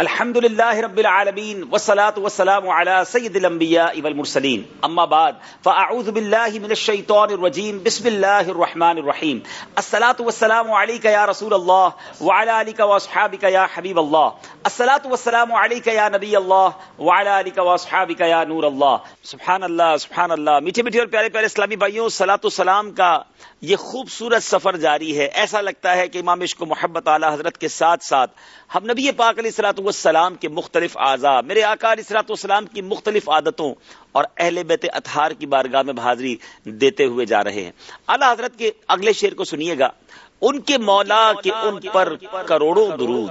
الحمد لله رب العالمين والصلاة والسلام على سيد الأنبياء والمرسلين أما بعد فأعوذ بالله من الشيطان الرجيم بسم الله الرحمن الرحيم الصلاة والسلام عليك يا رسول الله وعلى آلك وأصحابك يا حبيب الله الصلاة والسلام عليك يا نبي الله وعلى آلك وأصحابك يا نور الله سبحان اللہ سبحان اللہ. میٹھے میٹھے اور پیارے پیارے اسلامی بھائیوں سلاۃ السلام کا یہ خوبصورت سفر جاری ہے۔ ایسا لگتا ہے کہ امام عشق محبت اعلی حضرت کے ساتھ ساتھ ہم نبی پاک علیہ السلاۃ والسلام کے مختلف اعضاء، میرے آقا علیہ السلاۃ والسلام کی مختلف عادتوں اور اہل بیت اطہار کی بارگاہ میں حاضری دیتے ہوئے جا رہے ہیں۔ اعلی حضرت کے اگلے شعر کو سنیے گا۔ ان کے مولا کے ان پر کروڑوں درود،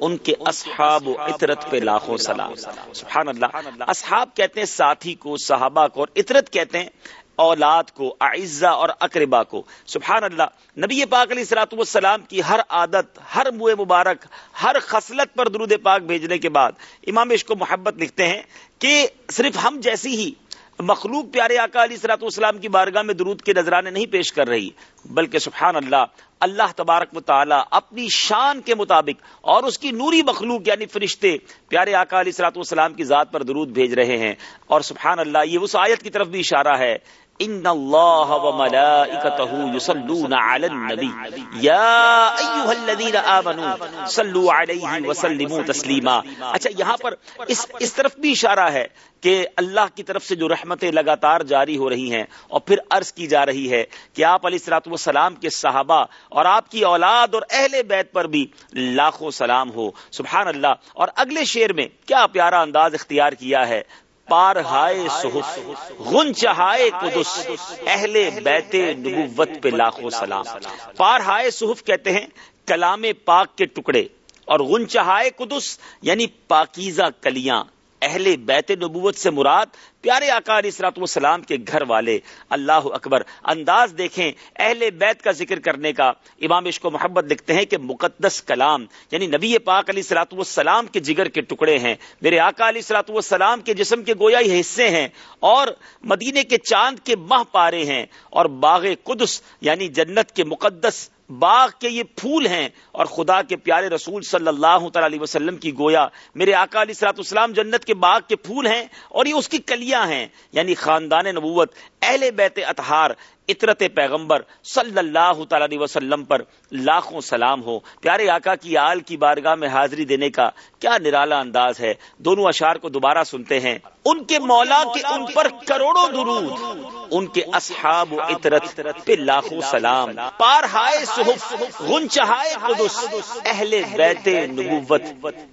ان کے اصحاب و عطرت پہ لاکھوں سلام۔ سبحان اللہ۔ اصحاب کہتے ہیں ساتھی کو، صحابہ کو اور عطرت کہتے ہیں اولاد کو اعزا اور اقربا کو۔ سبحان اللہ، نبی پاک علیہ السلاۃ والسلام کی ہر عادت، ہر منہ مبارک، ہر خصلت پر درود پاک بھیجنے کے بعد امام عشق کو محبت لکھتے ہیں کہ صرف ہم جیسی ہی مخلوق پیارے آقا علی سلاۃ والسلام کی بارگاہ میں درود کے نذرانے نہیں پیش کر رہی، بلکہ سبحان اللہ اللہ تبارک و تعالی اپنی شان کے مطابق اور اس کی نوری مخلوق یعنی فرشتے پیارے آقا علی سلاۃ والسلام کی ذات پر درود بھیج رہے ہیں۔ اور سبحان اللہ، یہ اس آیت کی طرف بھی اشارہ ہے ان اللہ و ملائکتہ یصلون علی النبی یا ایھا الذین آمنوا، صلوا علیہ وسلموا تسلیما اچھا یہاں پر اس اس طرف بھی اشارہ ہے کہ اللہ کی طرف سے جو رحمتیں لگاتار جاری ہو رہی ہیں اور پھر عرض کی جا رہی ہے کہ آپ علیہ السلاۃ والسلام کے صحابہ اور آپ کی اولاد اور اہل بیت پر بھی لاکھوں سلام ہو. سبحان اللہ. اور اگلے شعر میں کیا پیارا انداز اختیار کیا ہے؟ پار ہائے سہس، غن چہائے قدس، اہل بیت نبوت پہ لاکھوں سلام۔ پار ہائے صحف کہتے ہیں کلام پاک کے ٹکڑے اور غن چہائے قدس یعنی پاکیزہ کلیاں۔ اہل بیت نبوت سے مراد پیارے آقا علیہ السلاط والسلام کے گھر والے۔ اللہ اکبر۔ انداز دیکھیں اہل بیت کا ذکر کرنے کا۔ امام عشق و محبت لکھتے ہیں کہ مقدس کلام یعنی نبی پاک علیہ السلاط والسلام کے جگر کے ٹکڑے ہیں۔ میرے آقا علیہ السلاط والسلام کے جسم کے گویا ہی حصے ہیں اور مدینے کے چاند کے ماہ پارے ہیں اور باغ قدس یعنی جنت کے مقدس باغ کے یہ پھول ہیں اور خدا کے پیارے رسول صلی اللہ تعالی علیہ وسلم کی گویا میرے آقا علیہ سلاۃ اسلام جنت کے باغ کے پھول ہیں اور یہ اس کی کلیاں ہیں یعنی خاندان نبوت، اہل بیت اطہار اطرت پیغمبر صلی اللہ تعالی علیہ وسلم پر لاکھوں سلام ہو۔ پیارے آقا کی آل کی بارگاہ میں حاضری دینے کا کیا نرالا انداز ہے۔ دونوں اشار کو دوبارہ سنتے ہیں۔ ان کے مولا کے ان پر کروڑوں درود۔ ان کے اصحاب و عطرت پہ لاکھوں سلام۔ پار ہائے صحف غن چہائے قدس، اہل بیت نبوت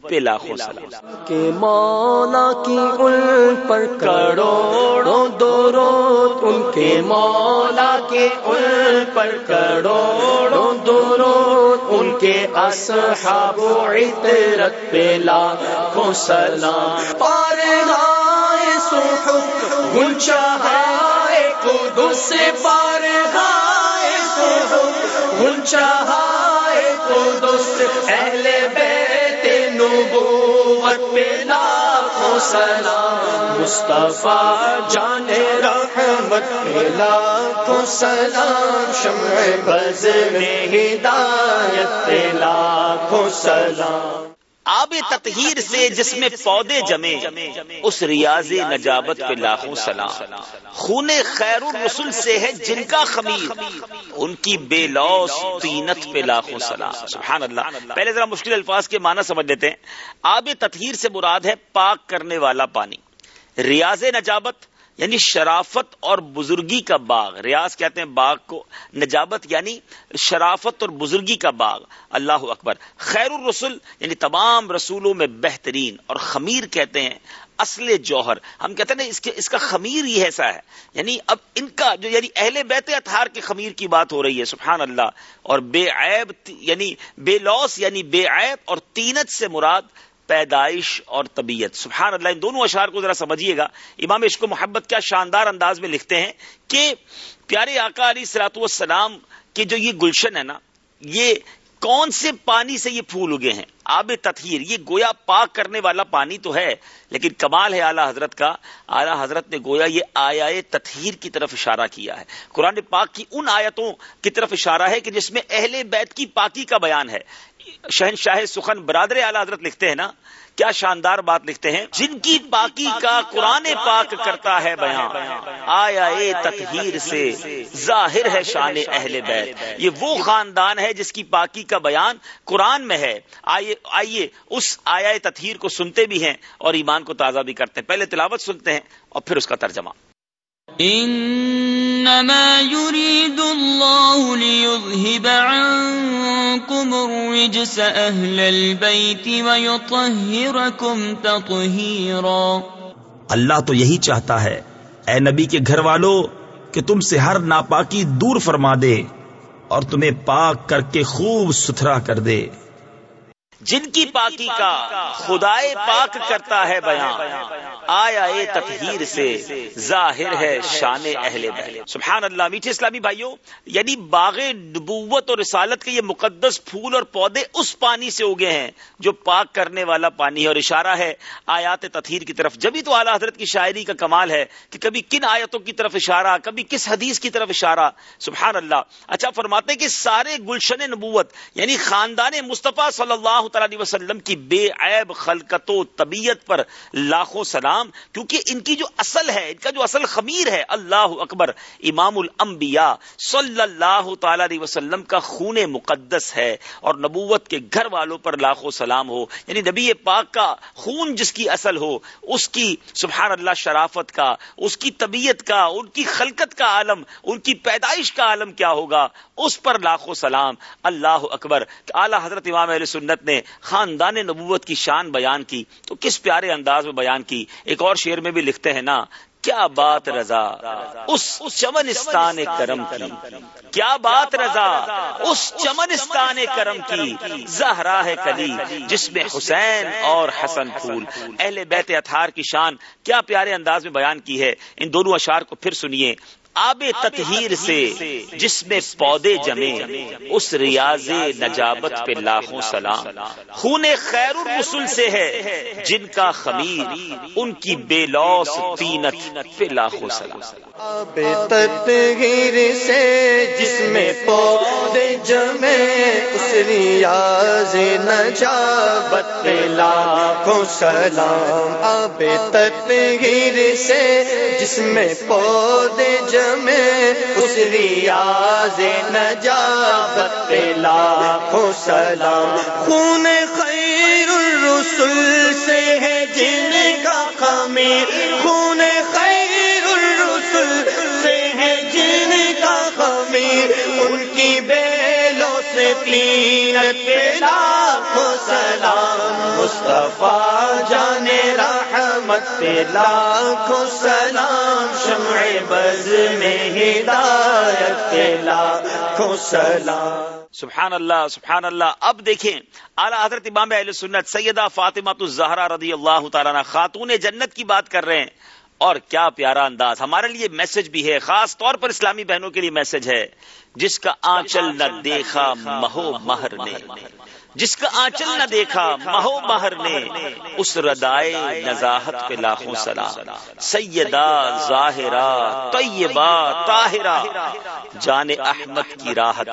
پہ لاکھوں سلام۔ کے مولا کی ان پر کروڑوں درود، ان کے مولا کے ان پر کروڑوں درود ان کے اصحاب و عطرت پہ لاکھوں سلام پار ہائے صحف غن قدس پار ہائے صحف غن چہائے قدس، اہل بیت نبوت پہ لاکھوں سلام، مصطفیٰ جان رحمت پہ لاکھوں سلام، شمع بز میں ہدایت پہ لاکھوں سلام۔ آب تطہیر سے جس میں پودے جمے، اس ریاض نجابت پہ لاکھوں سلام۔ خون خیر الرسل سے ہے جن کا خمیر، ان کی بے لوس تینت پہ لاکھوں سلام۔ سبحان اللہ پہلے ذرا مشکل الفاظ کے معنی سمجھ لیتے ہیں۔ آب تطہیر سے مراد ہے پاک کرنے والا پانی۔ ریاض نجابت یعنی شرافت اور بزرگی کا باغ، ریاض کہتے ہیں باغ کو، نجابت یعنی شرافت اور بزرگی کا باغ۔ اللہ اکبر۔ خیر الرسول یعنی تمام رسولوں میں بہترین اور خمیر کہتے ہیں۔ اصل جوہر۔ ہم کہتے ہیں اس کے، اس کا خمیر ہی ایسا ہے۔ یعنی اب ان کا جو یعنی اہل بیت اتھار کے خمیر کی بات ہو رہی ہے، سبحان اللہ۔ اور بے عیب یعنی بے لوس یعنی بے عیب اور تینت سے مراد پیدائش اور طبیعت۔ سبحان اللہ، ان دونوں اشعار کو ذرا سمجھیے گا۔ امام عشق و محبت کیا شاندار انداز میں لکھتے ہیں کہ پیارے آقا علی سلاط والسلام کی جو یہ گلشن ہے نا، یہ کون سے پانی سے یہ پھول اگے ہیں؟ آب تطہیر، یہ گویا پاک کرنے والا پانی تو ہے، لیکن کمال ہے اعلیٰ حضرت کا۔ اعلیٰ حضرت نے گویا یہ آیا تطہیر کی طرف اشارہ کیا ہے۔ قرآن پاک کی ان آیتوں کی طرف اشارہ ہے کہ جس میں اہل بیت کی پاکی کا بیان ہے۔ شہنشاہ سخن برادر اعلی حضرت لکھتے ہیں نا، کیا شاندار بات لکھتے ہیں۔ جن کی پاکی کا قرآن پاک کرتا ہے بیان، آیا اے تطہیر سے ظاہر ہے شان اہل بیت۔ یہ وہ خاندان ہے جس کی پاکی کا بیان قرآن میں ہے۔ آئیے آئیے اس آیا تطہیر کو سنتے بھی ہیں اور ایمان کو تازہ بھی کرتے ہیں۔ پہلے تلاوت سنتے ہیں اور پھر اس کا ترجمہ۔ انما يريد الله ليذهب عنكم الرجس اهل البيت ويطهركم تطهيرا اللہ تو یہی چاہتا ہے، اے نبی کے گھر والوں کہ تم سے ہر ناپاکی دور فرما دے اور تمہیں پاک کر کے خوب ستھرا کر دے۔ جن کی پاکی کا خدائے پاک کرتا ہے بیان، آیا اے تطہیر سے ظاہر ہے شان اہل بیت۔ سبحان اللہ میٹھے اسلامی بھائیوں یعنی باغ نبوت اور رسالت کے یہ مقدس پھول اور پودے اس پانی سے اگے ہیں جو پاک کرنے والا پانی ہے اور اشارہ ہے آیات تطہیر کی طرف۔ جبھی تو اعلیٰ حضرت کی شاعری کا کمال ہے کہ کبھی کن آیتوں کی طرف اشارہ، کبھی کس حدیث کی طرف اشارہ۔ سبحان اللہ اچھا فرماتے کہ سارے گلشن نبوت یعنی خاندان مصطفیٰ صلی اللہ تعالی علیہ وسلم کی بے عیب خلقت و طبیعت پر لاکھوں سلام، کیونکہ ان کی جو اصل ہے، ان کا جو اصل خمیر ہے، اللہ اکبر، امام الانبیاء صلی اللہ تعالی علیہ وسلم کا خون مقدس ہے اور نبوت کے گھر والوں پر لاکھوں سلام ہو۔ یعنی نبی پاک کا خون جس کی اصل ہو، اس کی سبحان اللہ شرافت کا، اس کی طبیعت کا، ان کی خلقت کا عالم، ان کی پیدائش کا عالم کیا ہوگا؟ اس پر لاکھوں سلام۔ اللہ اکبر۔ اعلی حضرت امام علیہ سنت نے خاندان نبوت کی شان بیان کی تو کس پیارے انداز میں بیان کی ایک اور شعر میں بھی لکھتے ہیں نا، کیا بات رضا، اس چمنستان کرم کی۔ کیا بات رضا، اس چمنستان کرم کی۔ زہرا ہے کلی، جس میں حسین اور حسن پھول۔ اہل بیت اتھار کی شان کیا پیارے انداز میں بیان کی ہے۔ ان دونوں اشار کو پھر سنیے۔ آب تطہیر سے جس میں پودے جمے اس ریاض نجابت پہ لاکھوں سلام۔ خون خیر الرسل سے ہے، جن کا خمیر، ان کی بے لوس تینت پہ لاکھوں سلام۔ آب تطہیر سے جس میں پودے جمے اس ریاض نجابت پہ لاکھوں سلام۔ آب تطہیر سے جس میں پودے جمے میں اس ریاض نجابت پہ لاکھوں سلام خون خیر الرسل سے ہے جن کا خمیر خون خیر الرسل سے ہے جن کا خمیر ان کی بیلوں سے تینت پہ لاکھوں سلام مصطفیٰ جانے رحمت پہ لاکھوں سلام شمع بز میں ہدایت پہ لاکھوں سلام۔ سبحان اللہ سبحان اللہ اب دیکھیں، اعلیٰ حضرت امام اہل سنت سیدہ فاطمہ الزہرا رضی اللہ تعالیٰ خاتون جنت کی بات کر رہے ہیں۔ اور کیا پیارا انداز، ہمارے لیے میسج بھی ہے، خاص طور پر اسلامی بہنوں کے لیے میسج ہے، جس کا آنچل نہ دیکھا، مہو مہر نے۔ جس کا آنچل نہ دیکھا مہو مہر نے اس ردائے نزاحت پہ لاکھوں سلام سیدہ، ظاہرہ، طیبہ، طاہرہ۔ جان احمد کی راحت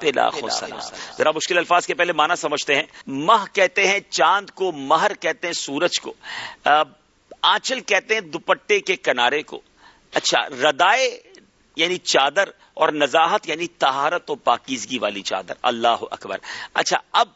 پہ لاکھوں سلام ذرا مشکل الفاظ کے پہلے معنی سمجھتے ہیں۔ مہ کہتے ہیں چاند کو، مہر کہتے ہیں سورج کو۔ آنچل کہتے ہیں دوپٹے کے کنارے کو۔ اچھا ردائے یعنی چادر اور نزاحت یعنی تہارت و پاکیزگی والی چادر۔ اللہ اکبر۔ اچھا اب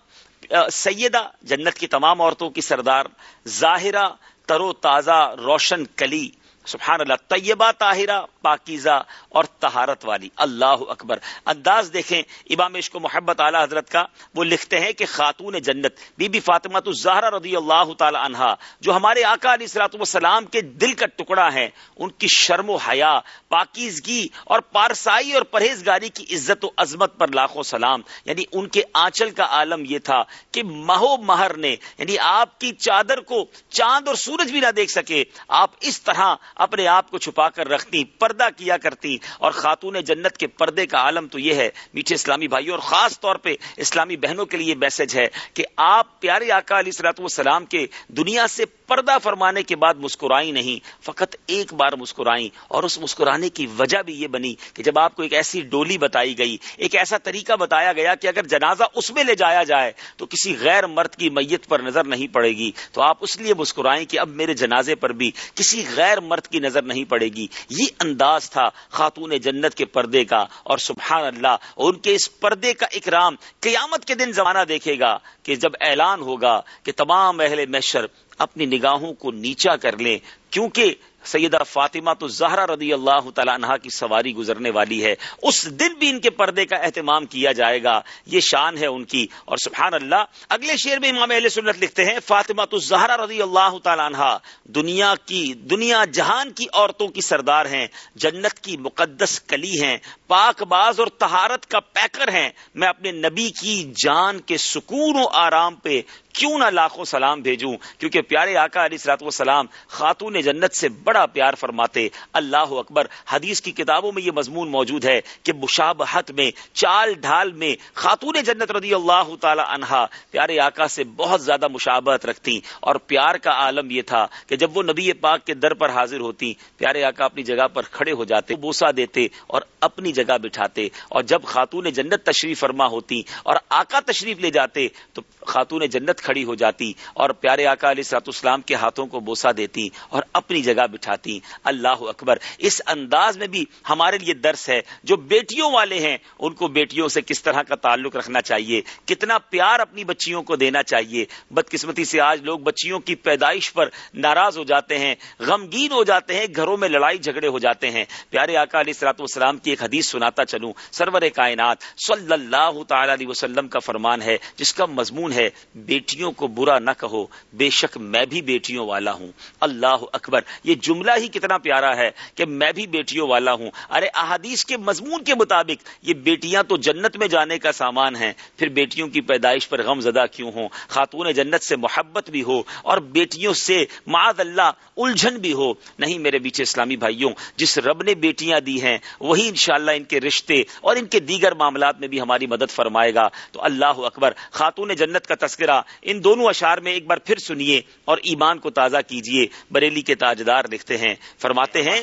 سیدہ جنت کی تمام عورتوں کی سردار ظاہرہ ترو تازہ روشن کلی سبحان اللہ طیبہ، طاہرہ، پاکیزہ اور تہارت والی۔ اللہ اکبر۔ انداز دیکھیں، امام عشق و محبت اعلی حضرت کا، وہ لکھتے ہیں کہ خاتون جنت، بی بی فاطمہ الزہرا رضی اللہ تعالی عنہا، جو ہمارے آقا علیہ السلاۃ والسلام کے دل کا ٹکڑا ہے ان کی شرم و حیا، پاکیزگی اور پارسائی اور پرہیزگاری کی عزت و عظمت پر لاکھوں سلام۔ یعنی ان کے آنچل کا عالم یہ تھا کہ مہو مہر نے یعنی آپ کی چادر کو چاند اور سورج بھی نہ دیکھ سکے، آپ اس طرح اپنے آپ کو چھپا کر رکھتی، پردہ کیا کرتی۔ اور خاتون جنت کے پردے کا عالم تو یہ ہے، میٹھے اسلامی بھائیوں اور خاص طور پہ اسلامی بہنوں کے لیے میسج ہے کہ آپ پیارے آقا علیہ سلاۃ والسلام کے دنیا سے پردہ فرمانے کے بعد مسکرائی نہیں، فقط ایک بار مسکرائی اور اس مسکرانے کی وجہ بھی یہ بنی کہ جب آپ کو ایک ایسی ڈولی بتائی گئی، ایک ایسا طریقہ بتایا گیا کہ اگر جنازہ اس میں لے جایا جائے تو کسی غیر مرد کی میت پر نظر نہیں پڑے گی۔ تو آپ اس لیے مسکرائیں کہ اب میرے جنازے پر بھی کسی غیر مرد کی نظر نہیں پڑے گی۔ یہ انداز تھا خاتون جنت کے پردے کا۔ اور سبحان اللہ ان کے اس پردے کا اکرام قیامت کے دن زمانہ دیکھے گا کہ جب اعلان ہوگا کہ تمام اہل محشر اپنی نگاہوں کو نیچا کر لیں، کیونکہ سیدہ فاطمہ تو زہرا رضی اللہ تعالیٰ عنہ کی سواری گزرنے والی ہے۔ اس دن بھی ان کے پردے کا اہتمام کیا جائے گا۔ یہ شان ہے ان کی۔ اور سبحان اللہ، اگلے شعر میں امام اہل سنت لکھتے ہیں، فاطمہ تو زہرا رضی اللہ تعالیٰ عنہ دنیا کی، دنیا جہان کی عورتوں کی سردار ہیں، جنت کی مقدس کلی ہیں، پاک باز اور تہارت کا پیکر ہیں۔ میں اپنے نبی کی جان کے سکون و آرام پہ کیوں نہ لاکھوں سلام بھیجوں؟ کیونکہ پیارے آقا علی سلاط و سلام خاتون جنت سے بڑا پیار فرماتے، اللہ اکبر، حدیث کی کتابوں میں یہ مضمون موجود ہے کہ مشابہت میں، چال ڈھال میں خاتون جنت رضی اللہ تعالی عنہا پیارے آقا سے بہت زیادہ مشابہت رکھتی اور پیار کا عالم یہ تھا کہ جب وہ نبی پاک کے در پر حاضر ہوتی پیارے آقا اپنی جگہ پر کھڑے ہو جاتے بوسا دیتے اور اپنی جگہ بٹھاتے۔ اور جب خاتون جنت تشریف فرما ہوتی اور آقا تشریف لے جاتے، تو خاتون جنت کھڑی ہو جاتی اور پیارے آقا علیہ سات اسلام کے ہاتھوں کو بوسا دیتی اور اپنی جگہ بٹھاتی۔ اللہ اکبر۔ اس انداز میں بھی ہمارے لیے درس ہے۔ جو بیٹیوں والے ہیں، ان کو بیٹیوں سے کس طرح کا تعلق رکھنا چاہیے؟ کتنا پیار اپنی بچیوں کو دینا چاہیے؟ بدقسمتی سے آج لوگ بچیوں کی پیدائش پر ناراض ہو جاتے ہیں، غمگین ہو جاتے ہیں، گھروں میں لڑائی جھگڑے ہو جاتے ہیں۔ پیارے آقا علیہ سلاط والسلام کی ایک حدیث سناتا چلوں۔ سرور کائنات صلی اللہ تعالی علیہ وسلم کا فرمان ہے، جس کا مضمون ہے بیٹی بیٹیوں کو برا نہ کہو، بے شک میں بھی بیٹیوں والا ہوں۔ اللہ اکبر، یہ جملہ ہی کتنا پیارا ہے کہ میں بھی بیٹیوں والا ہوں۔ ارے، احادیث کے مضمون کے مطابق یہ بیٹیاں تو جنت میں جانے کا سامان ہیں، پھر بیٹیوں کی پیدائش پر غم زدہ کیوں ہوں؟ خاتون جنت سے محبت بھی ہو اور بیٹیوں سے معاذ اللہ الجھن بھی ہو۔ نہیں میرے بیچ اسلامی بھائیوں، جس رب نے بیٹیاں دی ہیں، وہی انشاءاللہ ان کے رشتے اور ان کے دیگر معاملات میں بھی ہماری مدد فرمائے گا۔ تو اللہ اکبر، خاتون جنت کا تذکرہ ان دونوں اشار میں ایک بار پھر سنیے اور ایمان کو تازہ کیجیے۔ بریلی کے تاجدار لکھتے ہیں، فرماتے ہیں،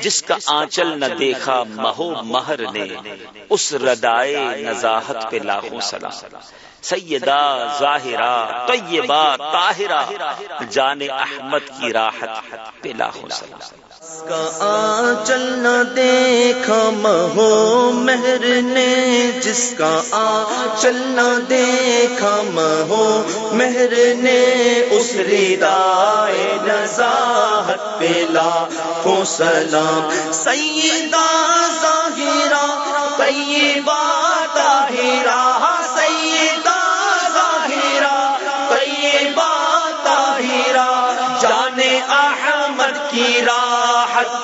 جس کا آنچل نہ دیکھا مہو مہر نے، اس ردائے نزاحت پہ لاکھوں سلام۔ سیدہ، ظاہرہ، طیبہ، طاہرہ، جان احمد کی راحت پہ لاکھوں سلام۔ کا آنچل نہ دیکھا، مہو مہر نے، جس کا آنچل نہ دیکھا، مہو مہر نے، اس ردائے نزاحت پہ لاکھوں سلام۔ سیدہ، ظاہرہ، طیبہ، طاہرہ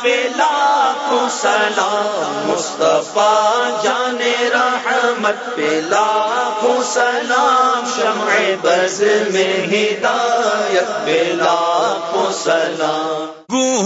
پہ لاکھوں سلام، مصطفیٰ جان رحمت پہ لاکھوں سلام، شمع بز میں ہدایت پہ لاکھوں سلام۔